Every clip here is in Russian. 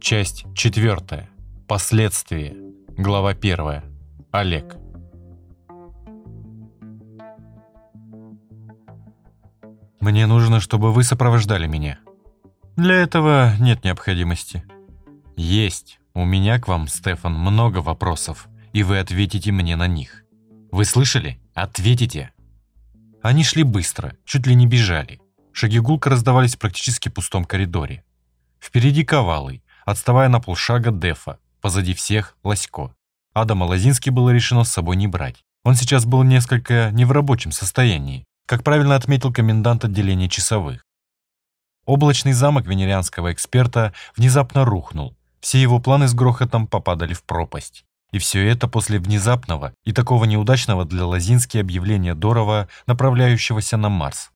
Часть четвертая. Последствия. Глава первая. Олег. Мне нужно, чтобы вы сопровождали меня. Для этого нет необходимости. Есть. У меня к вам, Стефан, много вопросов, и вы ответите мне на них. Вы слышали? Ответите. Они шли быстро, чуть ли не бежали. Шаги гулко раздавались в практически пустом коридоре. Впереди Ковалый, отставая на полшага Дефа, позади всех Лосько. Адама Лозинский было решено с собой не брать. Он сейчас был несколько не в рабочем состоянии, как правильно отметил комендант отделения часовых. Облачный замок венерианского эксперта внезапно рухнул. Все его планы с грохотом попадали в пропасть. И все это после внезапного и такого неудачного для Лозински объявления Дорова, направляющегося на Марс.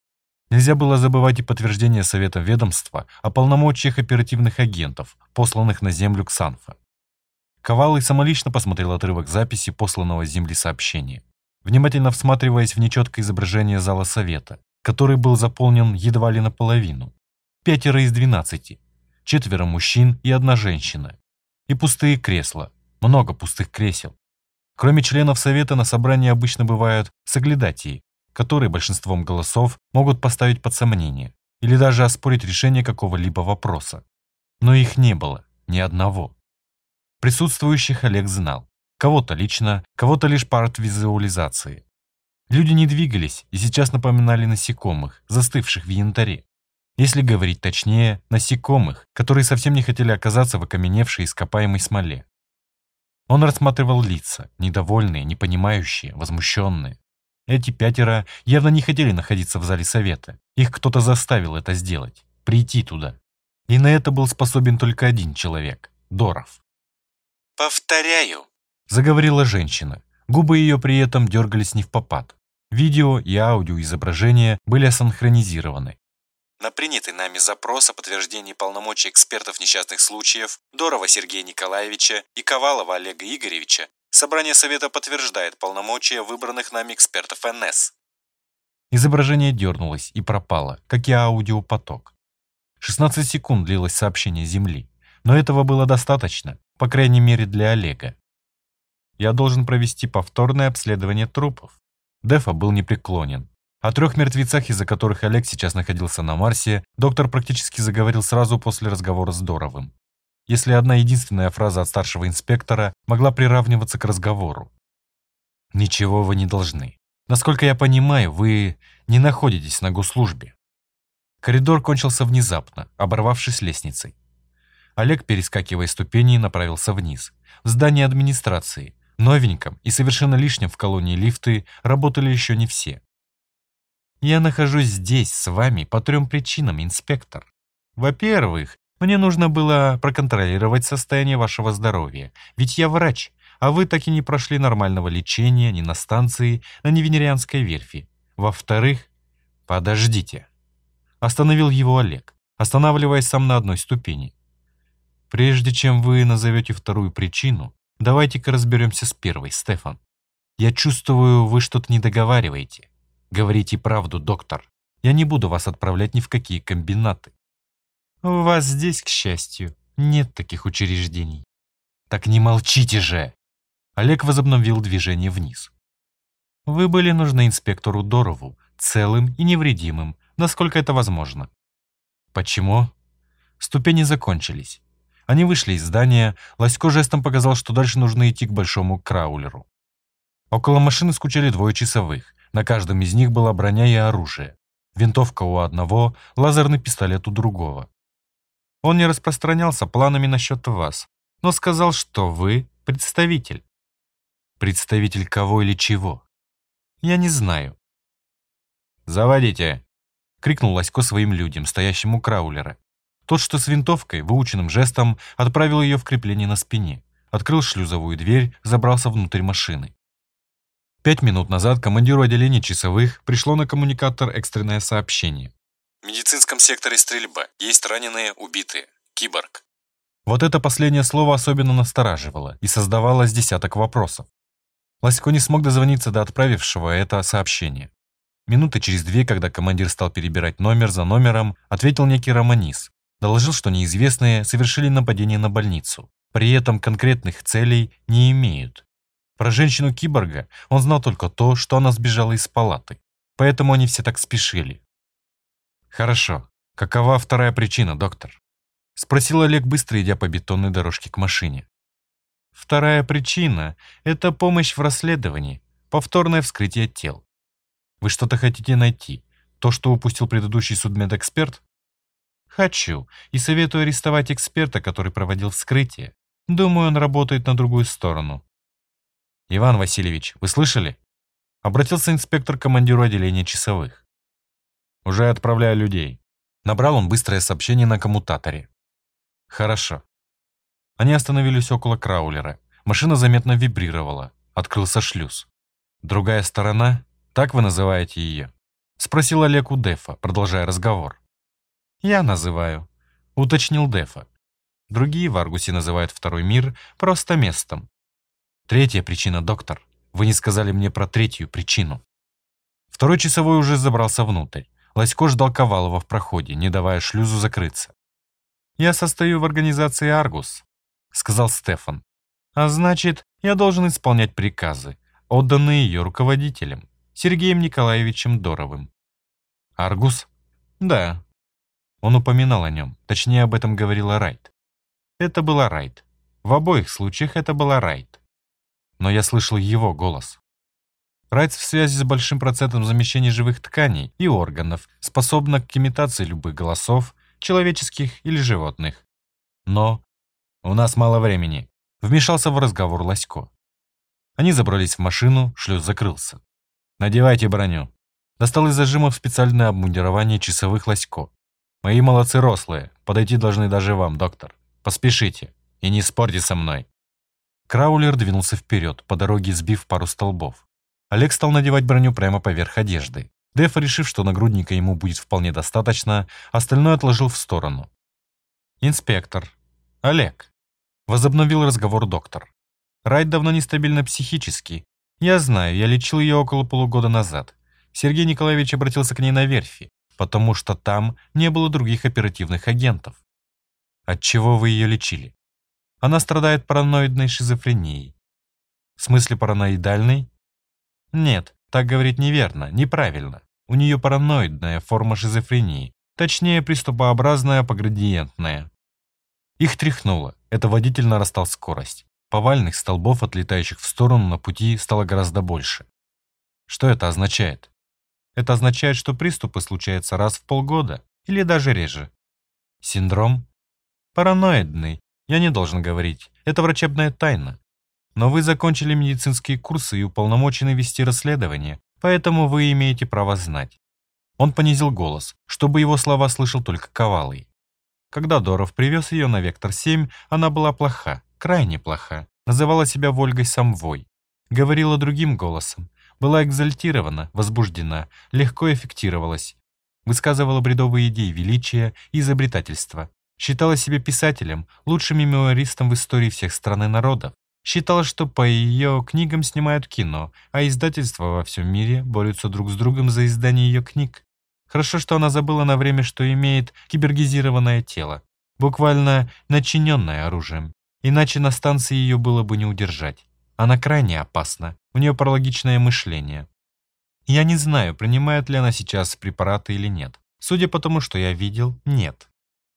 Нельзя было забывать и подтверждение Совета ведомства о полномочиях оперативных агентов, посланных на Землю Ксанфа. Ковалый самолично посмотрел отрывок записи посланного с Земли сообщения, внимательно всматриваясь в нечеткое изображение зала Совета, который был заполнен едва ли наполовину. Пятеро из двенадцати, четверо мужчин и одна женщина. И пустые кресла, много пустых кресел. Кроме членов Совета на собрании обычно бывают соглядатии, которые большинством голосов могут поставить под сомнение или даже оспорить решение какого-либо вопроса. Но их не было, ни одного. Присутствующих Олег знал. Кого-то лично, кого-то лишь по арт-визуализации. Люди не двигались и сейчас напоминали насекомых, застывших в янтаре. Если говорить точнее, насекомых, которые совсем не хотели оказаться в окаменевшей ископаемой смоле. Он рассматривал лица, недовольные, непонимающие, возмущенные. Эти пятеро явно не хотели находиться в зале совета. Их кто-то заставил это сделать, прийти туда. И на это был способен только один человек – Доров. «Повторяю», – заговорила женщина. Губы ее при этом дергались не в попад. Видео и аудиоизображения были асинхронизированы. На принятый нами запрос о подтверждении полномочий экспертов несчастных случаев Дорова Сергея Николаевича и Ковалова Олега Игоревича Собрание Совета подтверждает полномочия выбранных нами экспертов НС. Изображение дернулось и пропало, как и аудиопоток. 16 секунд длилось сообщение Земли, но этого было достаточно, по крайней мере для Олега. Я должен провести повторное обследование трупов. Дефа был непреклонен. О трех мертвецах, из-за которых Олег сейчас находился на Марсе, доктор практически заговорил сразу после разговора с Доровым если одна единственная фраза от старшего инспектора могла приравниваться к разговору. «Ничего вы не должны. Насколько я понимаю, вы не находитесь на госслужбе». Коридор кончился внезапно, оборвавшись лестницей. Олег, перескакивая ступени, направился вниз. В здание администрации, новеньком и совершенно лишнем в колонии лифты, работали еще не все. «Я нахожусь здесь с вами по трем причинам, инспектор. Во-первых, мне нужно было проконтролировать состояние вашего здоровья, ведь я врач, а вы так и не прошли нормального лечения ни на станции, на Невенерианской верфи. Во-вторых, подождите. Остановил его Олег, останавливаясь сам на одной ступени. Прежде чем вы назовете вторую причину, давайте-ка разберемся с первой, Стефан. Я чувствую, вы что-то не договариваете. Говорите правду, доктор. Я не буду вас отправлять ни в какие комбинаты. У вас здесь, к счастью, нет таких учреждений. Так не молчите же! Олег возобновил движение вниз. Вы были нужны инспектору Дорову, целым и невредимым, насколько это возможно. Почему? Ступени закончились. Они вышли из здания, Лосько жестом показал, что дальше нужно идти к большому краулеру. Около машины скучали двое часовых, на каждом из них была броня и оружие. Винтовка у одного, лазерный пистолет у другого. Он не распространялся планами насчет вас, но сказал, что вы представитель. Представитель кого или чего? Я не знаю. «Заводите!» — крикнул Лосько своим людям, стоящим у краулера. Тот, что с винтовкой, выученным жестом, отправил ее в крепление на спине, открыл шлюзовую дверь, забрался внутрь машины. Пять минут назад командиру отделения часовых пришло на коммуникатор экстренное сообщение. В медицинском секторе стрельба. Есть раненые, убитые. Киборг. Вот это последнее слово особенно настораживало и создавало с десяток вопросов. Ласько не смог дозвониться до отправившего это сообщение. Минуты через две, когда командир стал перебирать номер за номером, ответил некий Романис. Доложил, что неизвестные совершили нападение на больницу. При этом конкретных целей не имеют. Про женщину-киборга он знал только то, что она сбежала из палаты. Поэтому они все так спешили. «Хорошо. Какова вторая причина, доктор?» Спросил Олег, быстро идя по бетонной дорожке к машине. Вторая причина – это помощь в расследовании, повторное вскрытие тел. Вы что-то хотите найти? То, что упустил предыдущий судмедэксперт? Хочу, и советую арестовать эксперта, который проводил вскрытие. Думаю, он работает на другую сторону. Иван Васильевич, вы слышали? Обратился инспектор к командиру отделения часовых. Уже отправляю людей. Набрал он быстрое сообщение на коммутаторе. Хорошо. Они остановились около краулера. Машина заметно вибрировала. Открылся шлюз. Другая сторона, так вы называете ее? Спросил Олег у Дефа, продолжая разговор. Я называю, уточнил Дефа. Другие в Аргусе называют второй мир просто местом. Третья причина, доктор. Вы не сказали мне про третью причину. Второй часовой уже забрался внутрь. Лосько ждал Ковалова в проходе, не давая шлюзу закрыться. «Я состою в организации «Аргус», — сказал Стефан. «А значит, я должен исполнять приказы, отданные ее руководителем, Сергеем Николаевичем Доровым». «Аргус?» «Да». Он упоминал о нем, точнее об этом говорила Райт. Это была Райт. В обоих случаях это была Райт. Но я слышал его голос. Райт в связи с большим процентом замещения живых тканей и органов способна к имитации любых голосов, человеческих или животных. Но у нас мало времени. Вмешался в разговор Лосько. Они забрались в машину, шлюз закрылся. «Надевайте броню». Достал из зажимов специальное обмундирование часовых Лосько. «Мои молодцы рослые, подойти должны даже вам, доктор. Поспешите и не спорьте со мной». Краулер двинулся вперед, по дороге сбив пару столбов. Олег стал надевать броню прямо поверх одежды. Деф, решив, что нагрудника ему будет вполне достаточно, остальное отложил в сторону. «Инспектор. Олег». Возобновил разговор доктор. Райт давно нестабильна психически. Я знаю, я лечил ее около полугода назад. Сергей Николаевич обратился к ней на верфи, потому что там не было других оперативных агентов. От чего вы ее лечили? Она страдает параноидной шизофренией. В смысле параноидальной? Нет, так говорить неверно, неправильно. У нее параноидная форма шизофрении, точнее приступообразная поградиентная. Их тряхнуло, это водитель нарастал скорость. Повальных столбов, отлетающих в сторону на пути, стало гораздо больше. Что это означает? Это означает, что приступы случаются раз в полгода или даже реже. Синдром? Параноидный. Я не должен говорить. Это врачебная тайна. Но вы закончили медицинские курсы и уполномочены вести расследование, поэтому вы имеете право знать. Он понизил голос, чтобы его слова слышал только Ковалый. Когда Доров привез ее на Вектор-7, она была плоха, крайне плоха, называла себя Вольгой Самвой. Говорила другим голосом, была экзальтирована, возбуждена, легко эффектировалась. Высказывала бредовые идеи величия и изобретательства. Считала себя писателем, лучшим мемуаристом в истории всех стран и народов. Считала, что по ее книгам снимают кино, а издательства во всем мире борются друг с другом за издание ее книг. Хорошо, что она забыла на время, что имеет кибергизированное тело, буквально начиненное оружием. Иначе на станции ее было бы не удержать. Она крайне опасна, у нее паралогичное мышление. Я не знаю, принимает ли она сейчас препараты или нет. Судя по тому, что я видел, нет.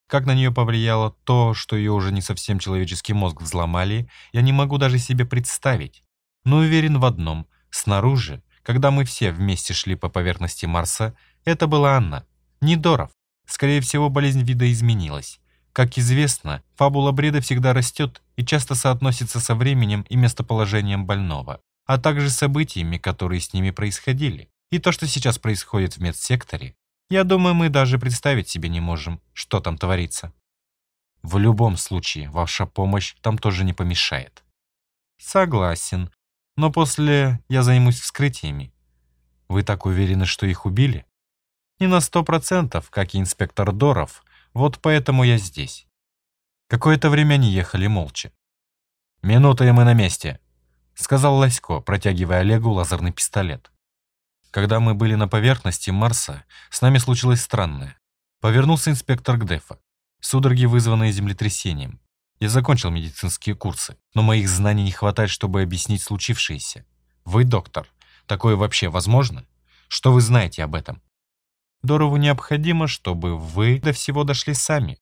Как на нее повлияло то, что ее уже не совсем человеческий мозг взломали, я не могу даже себе представить. Но уверен в одном. Снаружи, когда мы все вместе шли по поверхности Марса, это была Анна. Не Доров. Скорее всего, болезнь вида изменилась. Как известно, фабула бреда всегда растет и часто соотносится со временем и местоположением больного, а также событиями, которые с ними происходили. И то, что сейчас происходит в медсекторе, я думаю, мы даже представить себе не можем, что там творится. В любом случае, ваша помощь там тоже не помешает. Согласен. Но после я займусь вскрытиями. Вы так уверены, что их убили? Не на сто процентов, как и инспектор Доров. Вот поэтому я здесь. Какое-то время они ехали молча. «Минута, и мы на месте», — сказал Лосько, протягивая Олегу лазерный пистолет. Когда мы были на поверхности Марса, с нами случилось странное. Повернулся инспектор к Дефа. Судороги, вызванные землетрясением. Я закончил медицинские курсы, но моих знаний не хватает, чтобы объяснить случившееся. Вы доктор. Такое вообще возможно? Что вы знаете об этом? Дорову необходимо, чтобы вы до всего дошли сами.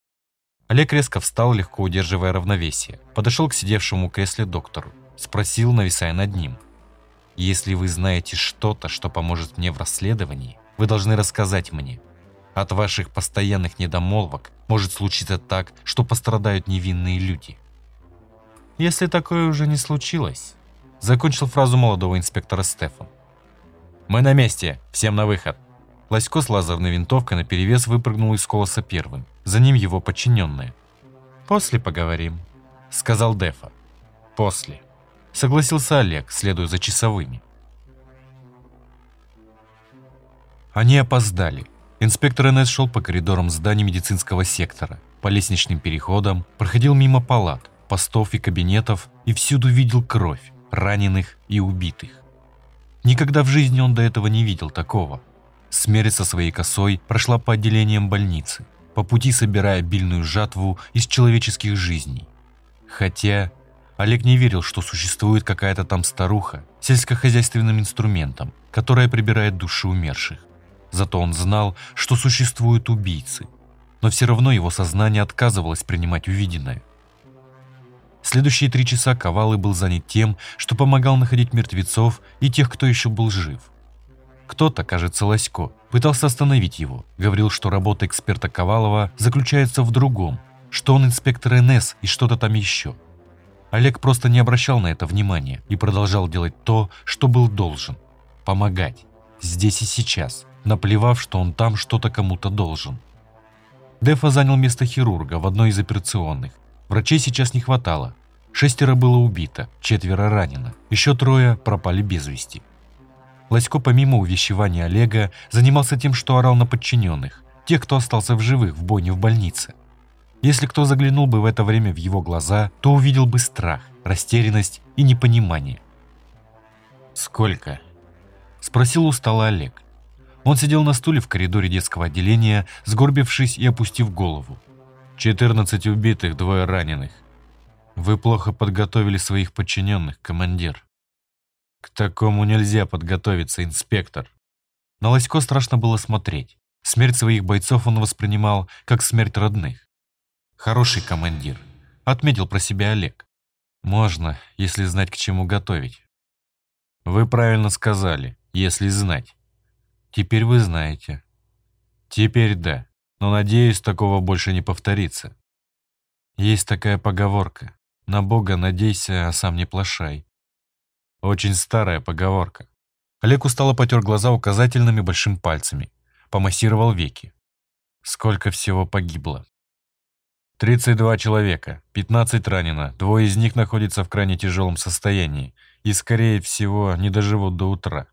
Олег резко встал, легко удерживая равновесие. Подошел к сидевшему кресле доктору. Спросил, нависая над ним. «Если вы знаете что-то, что поможет мне в расследовании, вы должны рассказать мне. От ваших постоянных недомолвок может случиться так, что пострадают невинные люди». «Если такое уже не случилось», — закончил фразу молодого инспектора Стефан. «Мы на месте! Всем на выход!» Лосько с лазерной винтовкой наперевес выпрыгнул из колоса первым. За ним его подчиненные. «После поговорим», — сказал Дефа. «После», — согласился Олег, следуя за часовыми. Они опоздали. Инспектор НС шел по коридорам здания медицинского сектора, по лестничным переходам, проходил мимо палат, постов и кабинетов и всюду видел кровь, раненых и убитых. Никогда в жизни он до этого не видел такого. Смерть со своей косой прошла по отделениям больницы, по пути собирая обильную жатву из человеческих жизней. Хотя Олег не верил, что существует какая-то там старуха сельскохозяйственным инструментом, которая прибирает души умерших. Зато он знал, что существуют убийцы, но все равно его сознание отказывалось принимать увиденное. Следующие три часа Ковалы был занят тем, что помогал находить мертвецов и тех, кто еще был жив – кто-то, кажется, Лосько, пытался остановить его, говорил, что работа эксперта Ковалова заключается в другом, что он инспектор НС и что-то там еще. Олег просто не обращал на это внимания и продолжал делать то, что был должен – помогать, здесь и сейчас, наплевав, что он там что-то кому-то должен. Дефа занял место хирурга в одной из операционных. Врачей сейчас не хватало. Шестеро было убито, четверо ранено, еще трое пропали без вести. Лосько помимо увещевания Олега занимался тем, что орал на подчиненных, тех, кто остался в живых в бойне в больнице. Если кто заглянул бы в это время в его глаза, то увидел бы страх, растерянность и непонимание. «Сколько?» – спросил устало Олег. Он сидел на стуле в коридоре детского отделения, сгорбившись и опустив голову. «14 убитых, двое раненых. Вы плохо подготовили своих подчиненных, командир». К такому нельзя подготовиться, инспектор. На Лосько страшно было смотреть. Смерть своих бойцов он воспринимал как смерть родных. Хороший командир, отметил про себя Олег. Можно, если знать, к чему готовить. Вы правильно сказали, если знать. Теперь вы знаете. Теперь да, но надеюсь, такого больше не повторится. Есть такая поговорка. На Бога надейся, а сам не плашай. Очень старая поговорка. Олег устало потер глаза указательными большим пальцами. Помассировал веки. Сколько всего погибло? 32 человека, 15 ранено, двое из них находятся в крайне тяжелом состоянии и, скорее всего, не доживут до утра.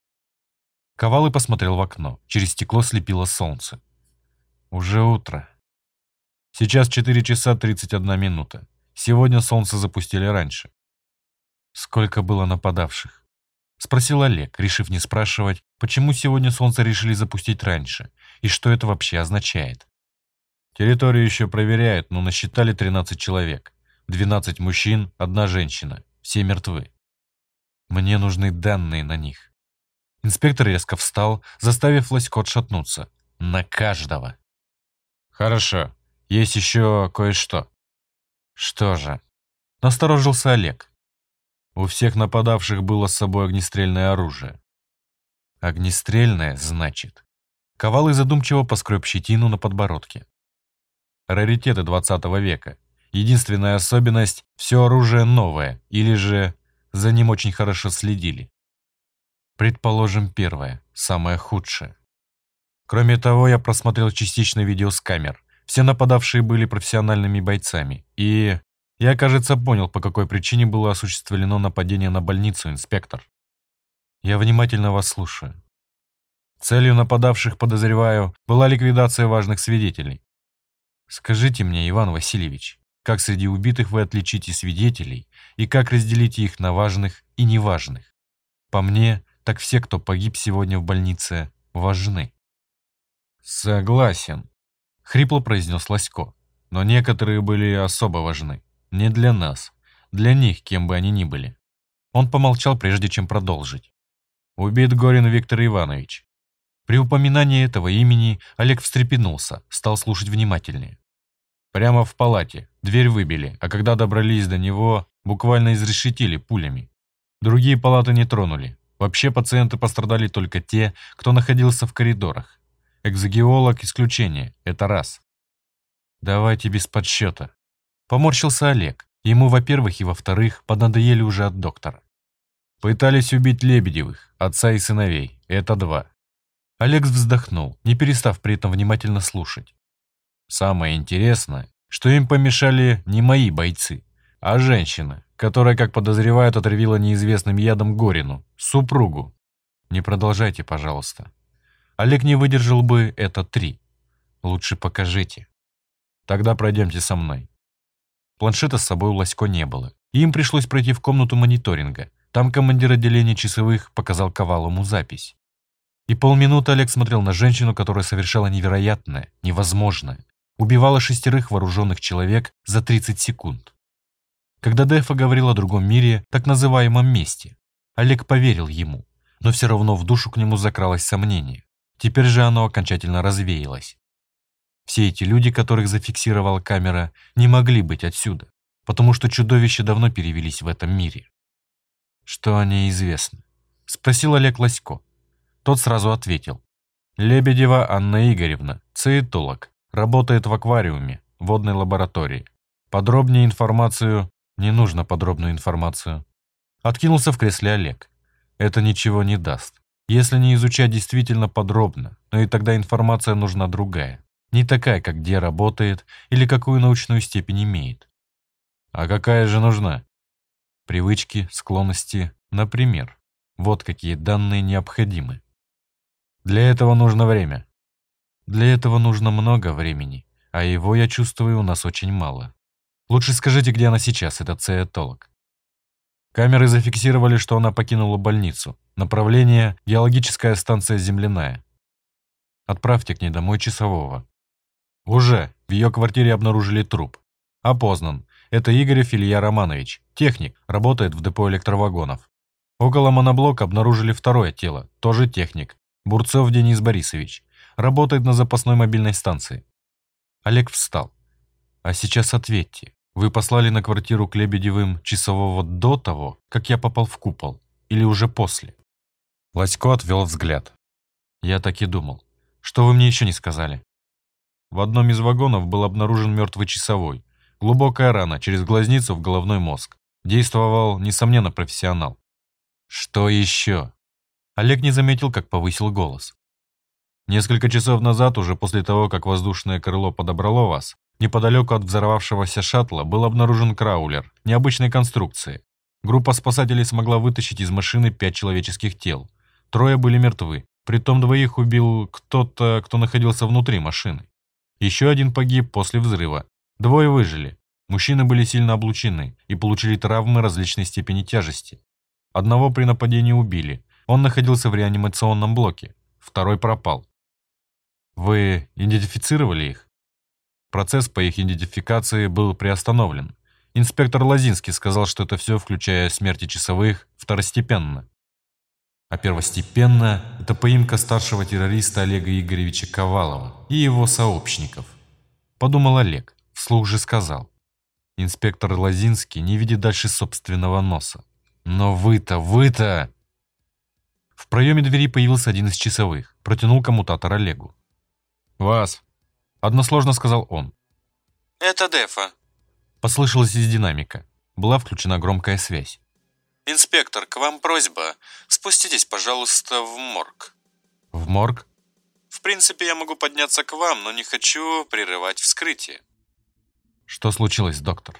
Ковалый посмотрел в окно. Через стекло слепило солнце. Уже утро. Сейчас 4 часа 31 минута. Сегодня солнце запустили раньше. Сколько было нападавших? Спросил Олег, решив не спрашивать, почему сегодня солнце решили запустить раньше, и что это вообще означает. Территорию еще проверяют, но насчитали 13 человек. 12 мужчин, одна женщина. Все мертвы. Мне нужны данные на них. Инспектор резко встал, заставив Лосько отшатнуться. На каждого. Хорошо. Есть еще кое-что. Что же? Насторожился Олег. У всех нападавших было с собой огнестрельное оружие. Огнестрельное, значит. Ковалый задумчиво поскреб щетину на подбородке. Раритеты 20 века. Единственная особенность – все оружие новое, или же за ним очень хорошо следили. Предположим, первое, самое худшее. Кроме того, я просмотрел частично видео с камер. Все нападавшие были профессиональными бойцами, и я, кажется, понял, по какой причине было осуществлено нападение на больницу, инспектор. Я внимательно вас слушаю. Целью нападавших, подозреваю, была ликвидация важных свидетелей. Скажите мне, Иван Васильевич, как среди убитых вы отличите свидетелей и как разделите их на важных и неважных? По мне, так все, кто погиб сегодня в больнице, важны. «Согласен», — хрипло произнес Лосько. «Но некоторые были особо важны. Не для нас. Для них, кем бы они ни были». Он помолчал, прежде чем продолжить. «Убит Горин Виктор Иванович». При упоминании этого имени Олег встрепенулся, стал слушать внимательнее. Прямо в палате. Дверь выбили, а когда добрались до него, буквально изрешетили пулями. Другие палаты не тронули. Вообще пациенты пострадали только те, кто находился в коридорах. Экзогеолог – исключение, это раз. Давайте без подсчета. Поморщился Олег. Ему, во-первых, и во-вторых, поднадоели уже от доктора. Пытались убить Лебедевых, отца и сыновей. Это два. Олег вздохнул, не перестав при этом внимательно слушать. Самое интересное, что им помешали не мои бойцы, а женщина, которая, как подозревают, отравила неизвестным ядом Горину, супругу. Не продолжайте, пожалуйста. Олег не выдержал бы это три. Лучше покажите. Тогда пройдемте со мной. Планшета с собой у Лосько не было. И им пришлось пройти в комнату мониторинга. Там командир отделения часовых показал Ковалому запись. И полминуты Олег смотрел на женщину, которая совершала невероятное, невозможное. Убивала шестерых вооруженных человек за 30 секунд. Когда Дефа говорил о другом мире, так называемом месте, Олег поверил ему, но все равно в душу к нему закралось сомнение. Теперь же оно окончательно развеялось. Все эти люди, которых зафиксировала камера, не могли быть отсюда, потому что чудовища давно перевелись в этом мире. «Что о ней известно?» – спросил Олег Лосько. Тот сразу ответил. «Лебедева Анна Игоревна, циетолог, работает в аквариуме, водной лаборатории. Подробнее информацию... Не нужно подробную информацию». Откинулся в кресле Олег. «Это ничего не даст. Если не изучать действительно подробно, но и тогда информация нужна другая. Не такая, как где работает или какую научную степень имеет. А какая же нужна? Привычки, склонности, например. Вот какие данные необходимы. Для этого нужно время. Для этого нужно много времени, а его, я чувствую, у нас очень мало. Лучше скажите, где она сейчас, этот циетолог. Камеры зафиксировали, что она покинула больницу. Направление – геологическая станция «Земляная». Отправьте к ней домой часового. Уже в ее квартире обнаружили труп. Опознан. Это Игорев Илья Романович, техник, работает в депо электровагонов. Около моноблока обнаружили второе тело, тоже техник. Бурцов Денис Борисович. Работает на запасной мобильной станции. Олег встал. А сейчас ответьте. Вы послали на квартиру к Лебедевым часового до того, как я попал в купол, или уже после?» Лосько отвел взгляд. «Я так и думал. Что вы мне еще не сказали?» В одном из вагонов был обнаружен мертвый часовой. Глубокая рана через глазницу в головной мозг. Действовал, несомненно, профессионал. «Что еще?» Олег не заметил, как повысил голос. «Несколько часов назад, уже после того, как воздушное крыло подобрало вас, Неподалеку от взорвавшегося шаттла был обнаружен краулер необычной конструкции. Группа спасателей смогла вытащить из машины пять человеческих тел. Трое были мертвы, притом двоих убил кто-то, кто находился внутри машины. Еще один погиб после взрыва. Двое выжили. Мужчины были сильно облучены и получили травмы различной степени тяжести. Одного при нападении убили. Он находился в реанимационном блоке. Второй пропал. Вы идентифицировали их? Процесс по их идентификации был приостановлен. Инспектор Лазинский сказал, что это все, включая смерти часовых, второстепенно. А первостепенно – это поимка старшего террориста Олега Игоревича Ковалова и его сообщников. Подумал Олег, вслух же сказал. Инспектор Лазинский не видит дальше собственного носа. Но вы-то, вы-то... В проеме двери появился один из часовых, протянул коммутатор Олегу. «Вас!» Односложно сказал он. «Это Дефа», — послышалось из динамика. Была включена громкая связь. «Инспектор, к вам просьба. Спуститесь, пожалуйста, в морг». «В морг?» «В принципе, я могу подняться к вам, но не хочу прерывать вскрытие». «Что случилось, доктор?»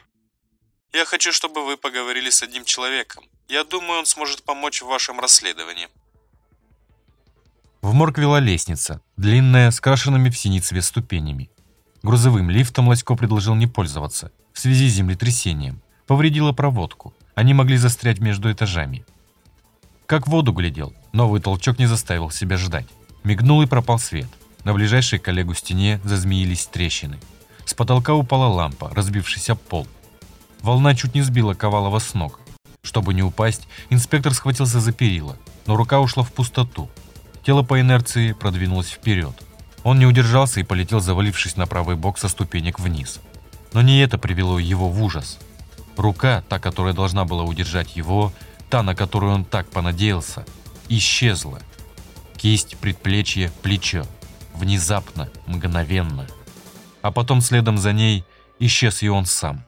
«Я хочу, чтобы вы поговорили с одним человеком. Я думаю, он сможет помочь в вашем расследовании». В морг вела лестница, длинная, с крашенными в синий цвет ступенями. Грузовым лифтом Лосько предложил не пользоваться, в связи с землетрясением. Повредила проводку, они могли застрять между этажами. Как в воду глядел, Новый толчок не заставил себя ждать. Мигнул и пропал свет. На ближайшей коллегу стене зазмеились трещины. С потолка упала лампа, разбившись об пол. Волна чуть не сбила Ковалова с ног. Чтобы не упасть, инспектор схватился за перила, но рука ушла в пустоту. Тело по инерции продвинулось вперед. Он не удержался и полетел, завалившись на правый бок со ступенек вниз. Но не это привело его в ужас. Рука, та, которая должна была удержать его, та, на которую он так понадеялся, исчезла. Кисть, предплечье, плечо. Внезапно, мгновенно. А потом следом за ней исчез и он сам.